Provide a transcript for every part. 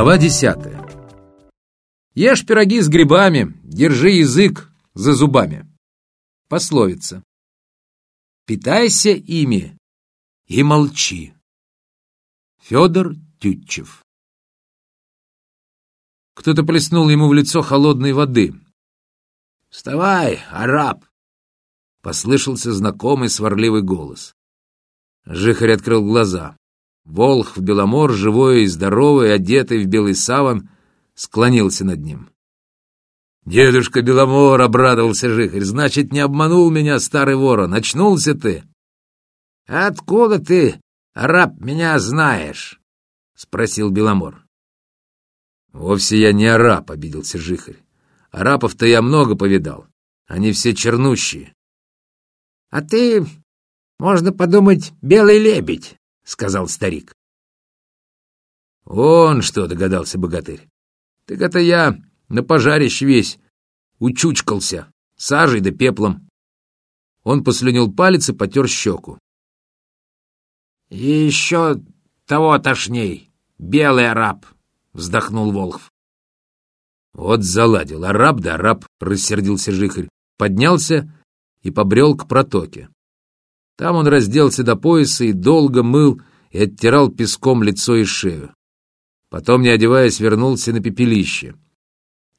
Глава десятая. Ешь пироги с грибами, держи язык за зубами. Пословица. Питайся ими и молчи. Федор Тютчев. Кто-то плеснул ему в лицо холодной воды. «Вставай, араб!» Послышался знакомый сварливый голос. Жихарь открыл глаза. Волх в Беломор, живой и здоровый, одетый в белый саван, склонился над ним. «Дедушка Беломор!» — обрадовался Жихарь. «Значит, не обманул меня старый ворон. Очнулся ты!» «Откуда ты, раб, меня знаешь?» — спросил Беломор. «Вовсе я не араб», — обиделся Жихарь. «Арапов-то я много повидал. Они все чернущие». «А ты, можно подумать, белый лебедь», — сказал старик. «Он что?» — догадался богатырь. «Так это я на пожарище весь учучкался, сажей да пеплом». Он послюнил палец и потер щеку. «И еще того тошней, белый араб», — вздохнул Волхв. «Вот заладил, араб да араб», — рассердился Жихарь, поднялся и побрел к протоке. Там он разделся до пояса и долго мыл и оттирал песком лицо и шею. Потом, не одеваясь, вернулся на пепелище.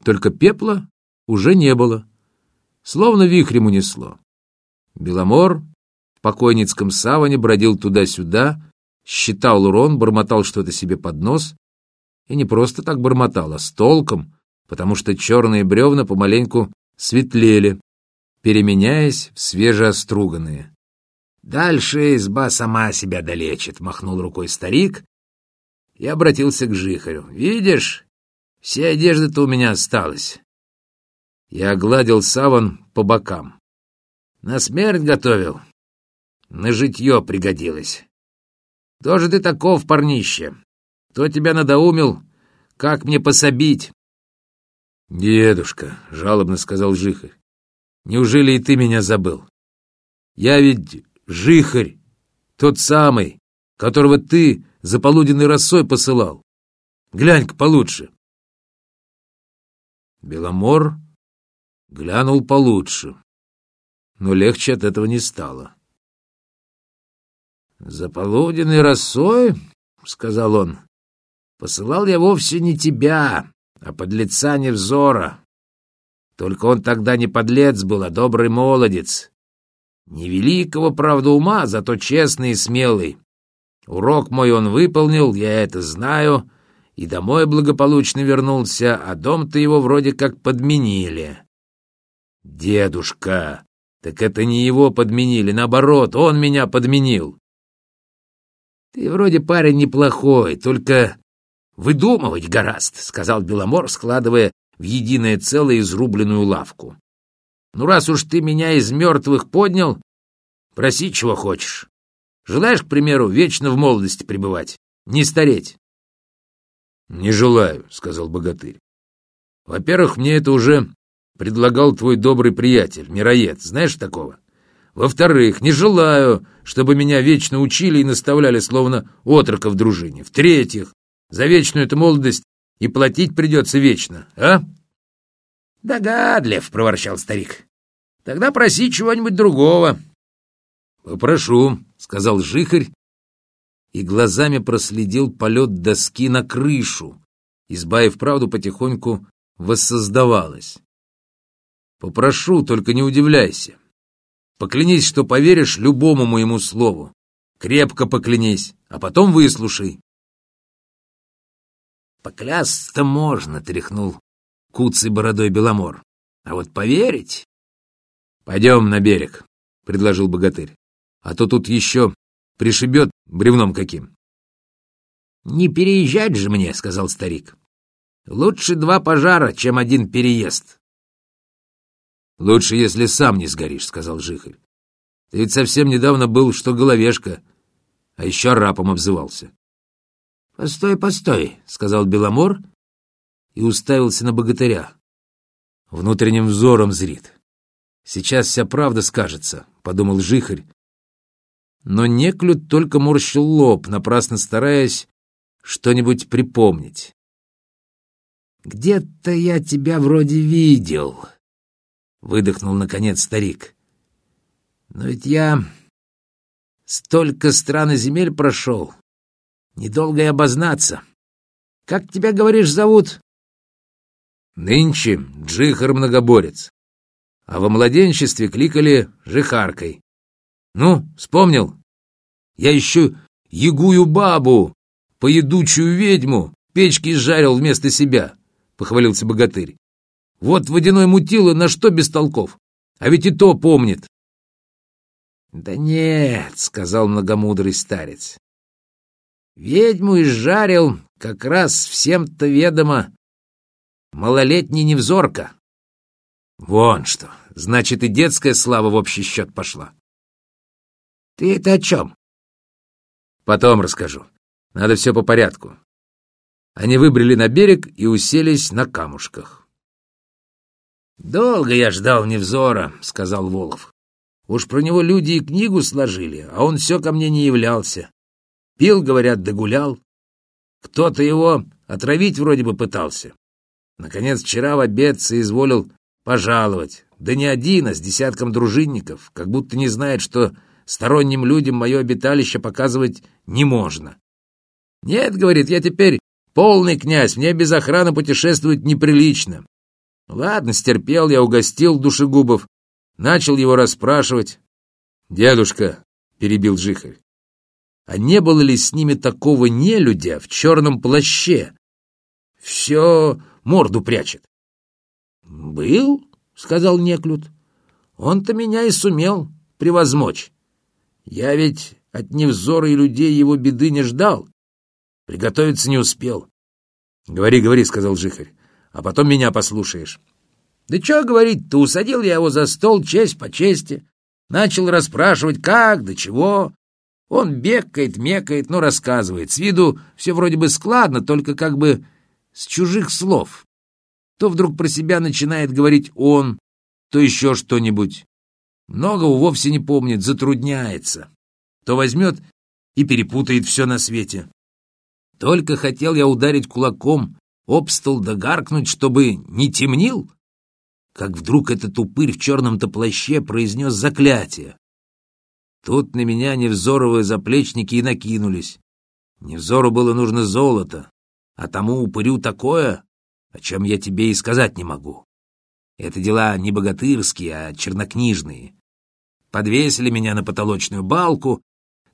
Только пепла уже не было, словно вихрем унесло. Беломор в покойницком саване бродил туда-сюда, считал урон, бормотал что-то себе под нос, и не просто так бормотал, а с толком, потому что черные бревна помаленьку светлели, переменяясь в свежеоструганные. «Дальше изба сама себя долечит», — махнул рукой старик и обратился к Жихарю. «Видишь, вся одежда-то у меня осталась». Я огладил саван по бокам. На смерть готовил, на житье пригодилось. Кто же ты таков, парнище? Кто тебя надоумил? Как мне пособить? «Дедушка», — жалобно сказал Жихарь, — «неужели и ты меня забыл? Я ведь Жихарь, тот самый, которого ты за полуденной росой посылал. Глянь-ка получше». Беломор глянул получше, но легче от этого не стало. «За полуденной росой, — сказал он, — посылал я вовсе не тебя, а подлеца невзора. Только он тогда не подлец был, а добрый молодец. Невеликого, правда, ума, зато честный и смелый. Урок мой он выполнил, я это знаю, и домой благополучно вернулся, а дом-то его вроде как подменили. Дедушка, так это не его подменили, наоборот, он меня подменил. Ты вроде парень неплохой, только выдумывать гораст, сказал Беломор, складывая в единое целое изрубленную лавку. Ну, раз уж ты меня из мертвых поднял, проси, чего хочешь. Желаешь, к примеру, вечно в молодости пребывать, не стареть? — Не желаю, — сказал богатырь. — Во-первых, мне это уже предлагал твой добрый приятель, мироед. Знаешь такого? Во-вторых, не желаю, чтобы меня вечно учили и наставляли, словно отрока в дружине. В-третьих, за вечную эту молодость и платить придется вечно, а? — Догадлив, — проворчал старик. — Тогда проси чего-нибудь другого. — Попрошу, — сказал жихарь, и глазами проследил полет доски на крышу. Изба и вправду потихоньку воссоздавалась. — Попрошу, только не удивляйся. Поклянись, что поверишь любому моему слову. Крепко поклянись, а потом выслушай. Поклясться можно, тряхнул куцей бородой Беломор. А вот поверить... Пойдем на берег, предложил богатырь. А то тут еще пришибет бревном каким. Не переезжать же мне, сказал старик. Лучше два пожара, чем один переезд. Лучше, если сам не сгоришь, сказал Жихарь. Ты ведь совсем недавно был, что головешка, а еще рапом обзывался. «Постой, постой», — сказал Беломор и уставился на богатыря. Внутренним взором зрит. «Сейчас вся правда скажется», — подумал Жихарь. Но Неклюд только морщил лоб, напрасно стараясь что-нибудь припомнить. Где-то я тебя вроде видел, — выдохнул, наконец, старик. Но ведь я столько стран и земель прошел. Недолго и обознаться. Как тебя, говоришь, зовут? Нынче Джихар Многоборец. А во младенчестве кликали Жихаркой. Ну, вспомнил? Я еще ягую бабу, поедучую ведьму, печки изжарил вместо себя, — похвалился богатырь. Вот водяной мутило на что без толков, а ведь и то помнит. — Да нет, — сказал многомудрый старец. Ведьму изжарил как раз всем-то ведомо малолетний невзорка. Вон что, значит и детская слава в общий счет пошла. Ты это о чем? Потом расскажу. Надо все по порядку. Они выбрали на берег и уселись на камушках. «Долго я ждал Невзора», — сказал Волов. «Уж про него люди и книгу сложили, а он все ко мне не являлся. Пил, говорят, догулял. Кто-то его отравить вроде бы пытался. Наконец, вчера в обед соизволил пожаловать. Да не один, а с десятком дружинников, как будто не знает, что сторонним людям мое обиталище показывать не можно. Нет, говорит, я теперь полный князь, мне без охраны путешествовать неприлично. Ладно, стерпел я, угостил душегубов, начал его расспрашивать. Дедушка, — перебил Жихарь, — а не было ли с ними такого нелюдя в черном плаще? Все морду прячет. «Был?» — сказал Неклюд. «Он-то меня и сумел превозмочь. Я ведь от невзора и людей его беды не ждал. Приготовиться не успел». «Говори, говори», — сказал Жихарь, — «а потом меня послушаешь». «Да что говорить-то, усадил я его за стол честь по чести, начал расспрашивать, как, да чего». Он бегает, мекает, но рассказывает. С виду все вроде бы складно, только как бы с чужих слов. То вдруг про себя начинает говорить он, то еще что-нибудь. Многого вовсе не помнит, затрудняется. То возьмет и перепутает все на свете. Только хотел я ударить кулаком об стол да гаркнуть, чтобы не темнил, как вдруг этот упырь в черном-то плаще произнес заклятие. Тут на меня невзоровые заплечники и накинулись. Невзору было нужно золото, а тому упырю такое, о чем я тебе и сказать не могу. Это дела не богатырские, а чернокнижные. Подвесили меня на потолочную балку,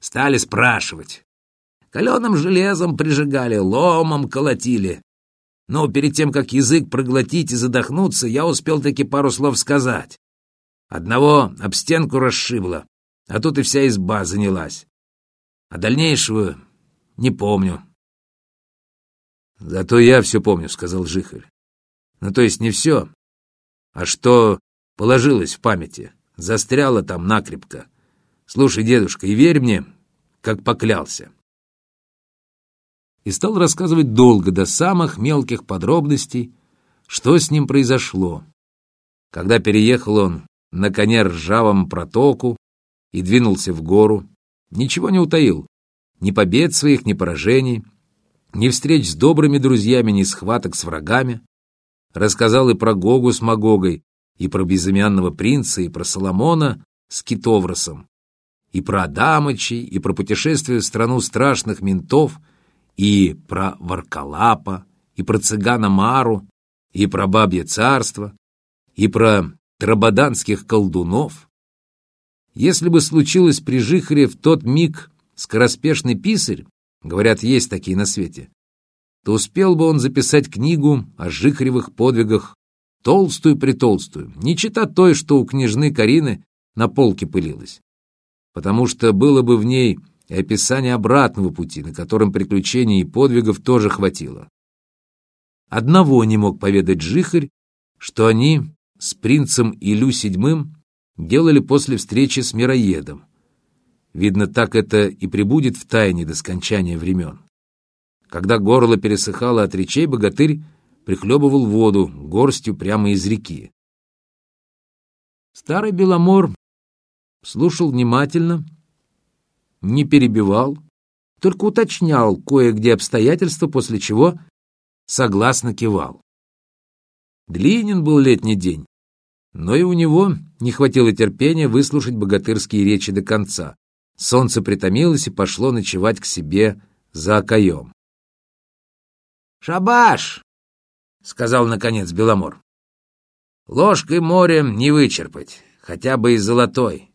стали спрашивать. Каленым железом прижигали, ломом колотили. Но перед тем, как язык проглотить и задохнуться, я успел таки пару слов сказать. Одного об стенку расшибло, а тут и вся изба занялась. А дальнейшего не помню. «Зато я все помню», — сказал Жихарь. «Ну, то есть не все, а что положилось в памяти, застряло там накрепко. Слушай, дедушка, и верь мне, как поклялся». И стал рассказывать долго, до самых мелких подробностей, что с ним произошло. Когда переехал он на коне ржавом протоку и двинулся в гору, ничего не утаил, ни побед своих, ни поражений — ни встреч с добрыми друзьями, ни схваток с врагами. Рассказал и про Гогу с Магогой, и про безымянного принца, и про Соломона с Китовросом, и про Адамычей, и про путешествие в страну страшных ментов, и про Варкалапа, и про цыгана Мару, и про бабье царство, и про трабаданских колдунов. Если бы случилось при Жихаре в тот миг скороспешный писарь, говорят, есть такие на свете, то успел бы он записать книгу о Жихаревых подвигах, толстую-притолстую, не чита той, что у княжны Карины на полке пылилась, потому что было бы в ней и описание обратного пути, на котором приключений и подвигов тоже хватило. Одного не мог поведать Жихарь, что они с принцем Илю VII делали после встречи с мироедом, Видно, так это и прибудет в тайне до скончания времен. Когда горло пересыхало от речей, богатырь прихлебывал воду горстью прямо из реки. Старый Беломор слушал внимательно, не перебивал, только уточнял кое-где обстоятельства, после чего согласно кивал. Длинен был летний день, но и у него не хватило терпения выслушать богатырские речи до конца. Солнце притомилось и пошло ночевать к себе за окоем. «Шабаш!» — сказал, наконец, Беломор. «Ложкой моря не вычерпать, хотя бы и золотой.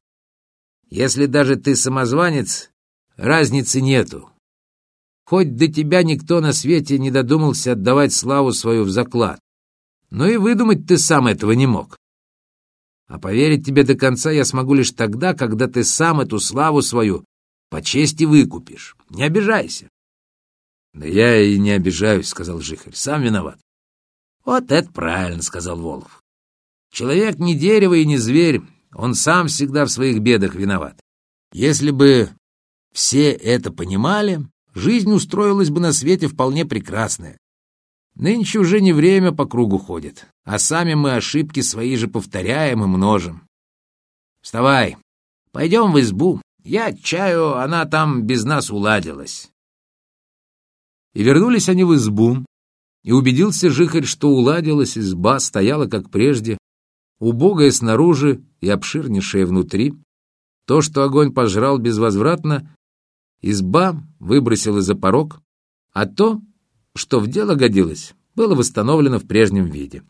Если даже ты самозванец, разницы нету. Хоть до тебя никто на свете не додумался отдавать славу свою в заклад, но и выдумать ты сам этого не мог. А поверить тебе до конца я смогу лишь тогда, когда ты сам эту славу свою по чести выкупишь. Не обижайся. — Да я и не обижаюсь, — сказал Жихарь. — Сам виноват. — Вот это правильно, — сказал Волов. Человек не дерево и не зверь, он сам всегда в своих бедах виноват. Если бы все это понимали, жизнь устроилась бы на свете вполне прекрасная. Нынче уже не время по кругу ходит, а сами мы ошибки свои же повторяем и множим. Вставай, пойдем в избу. Я чаю, она там без нас уладилась. И вернулись они в избу, и убедился Жихарь, что уладилась изба, стояла как прежде, убогая снаружи и обширнейшая внутри. То, что огонь пожрал безвозвратно, изба выбросила за порог, а то, что в дело годилось, было восстановлено в прежнем виде.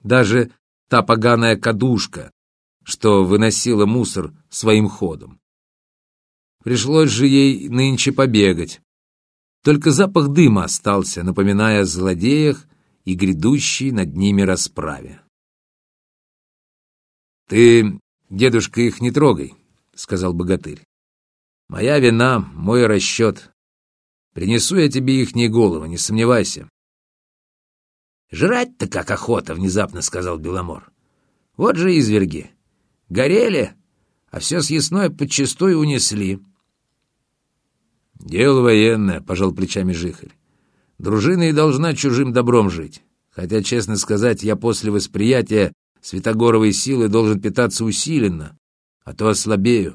Даже та поганая кадушка, что выносила мусор своим ходом. Пришлось же ей нынче побегать, только запах дыма остался, напоминая о злодеях и грядущей над ними расправе. «Ты, дедушка, их не трогай», — сказал богатырь. «Моя вина, мой расчет. Принесу я тебе ихние головы, не сомневайся». «Жрать-то как охота», — внезапно сказал Беломор. «Вот же изверги. Горели, а все съестное подчистую унесли. «Дело военное», — пожал плечами Жихарь. «Дружина и должна чужим добром жить. Хотя, честно сказать, я после восприятия Святогоровой силы должен питаться усиленно, а то ослабею».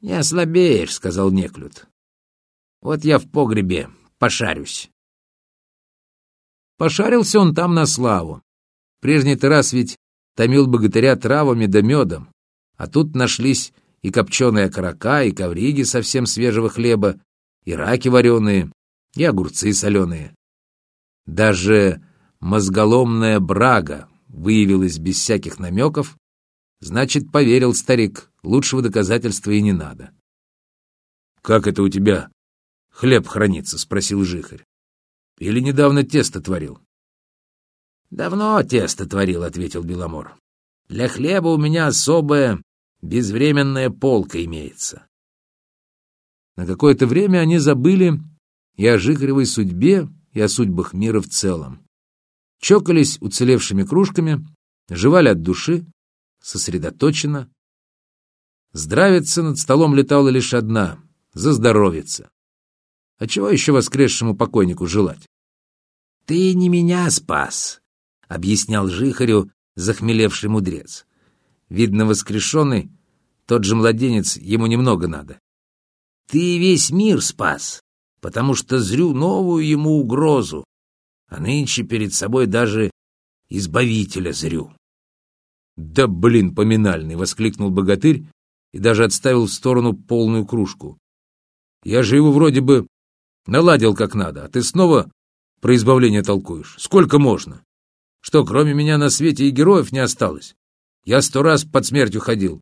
«Не ослабеешь», — сказал Неклюд. «Вот я в погребе пошарюсь». Пошарился он там на славу. Прежний-то раз ведь томил богатыря травами да медом, а тут нашлись и копченая карака, и ковриги совсем свежего хлеба, и раки вареные, и огурцы соленые. Даже мозголомная брага выявилась без всяких намеков, значит, поверил старик, лучшего доказательства и не надо. — Как это у тебя хлеб хранится? — спросил Жихарь. — Или недавно тесто творил? — Давно тесто творил, — ответил Беломор. — Для хлеба у меня особое безвременная полка имеется. На какое-то время они забыли и о Жихаревой судьбе, и о судьбах мира в целом. Чокались уцелевшими кружками, жевали от души, сосредоточенно. Здравица над столом летала лишь одна — за здоровица. А чего еще воскресшему покойнику желать? — Ты не меня спас, — объяснял Жихарю захмелевший мудрец. Видно, воскрешенный, тот же младенец, ему немного надо. Ты весь мир спас, потому что зрю новую ему угрозу, а нынче перед собой даже избавителя зрю. «Да блин, поминальный!» — воскликнул богатырь и даже отставил в сторону полную кружку. «Я же его вроде бы наладил как надо, а ты снова про избавление толкуешь. Сколько можно? Что, кроме меня на свете и героев не осталось? Я сто раз под смертью ходил,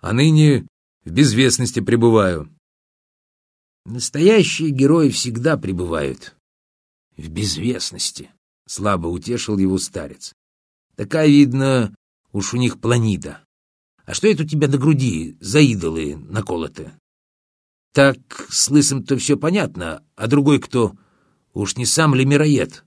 а ныне в безвестности пребываю. Настоящие герои всегда пребывают в безвестности, — слабо утешил его старец. Такая, видно, уж у них планида. А что это у тебя на груди за идолы наколоты? Так с лысым-то все понятно, а другой кто? Уж не сам ли мироед?